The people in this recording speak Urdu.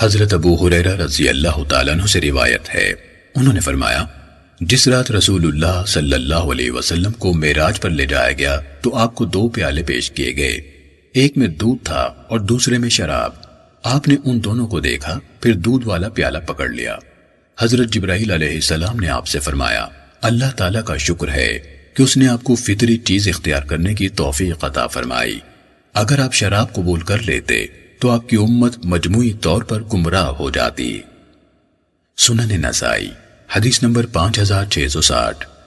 حضرت ابو حریرہ رضی اللہ تعالیٰ عنہ سے روایت ہے۔ انہوں نے فرمایا، جس رات رسول اللہ صلی اللہ علیہ وسلم کو میراج پر لے جایا گیا تو آپ کو دو پیالے پیش کیے گئے۔ ایک میں دودھ تھا اور دوسرے میں شراب۔ آپ نے ان دونوں کو دیکھا، پھر دودھ والا پیالہ پکڑ لیا۔ حضرت جبرائیل علیہ السلام نے آپ سے فرمایا، اللہ تعالیٰ کا شکر ہے کہ اس نے آپ کو فطری چیز اختیار کرنے کی توفیق عطا فرمائی۔ اگر آپ شراب قبول کر لیتے تو آپ کی امت مجموعی طور پر گمراہ ہو جاتی۔ سنن نسائی، حدیث نمبر پانچ ہزار چھ سو ساٹھ۔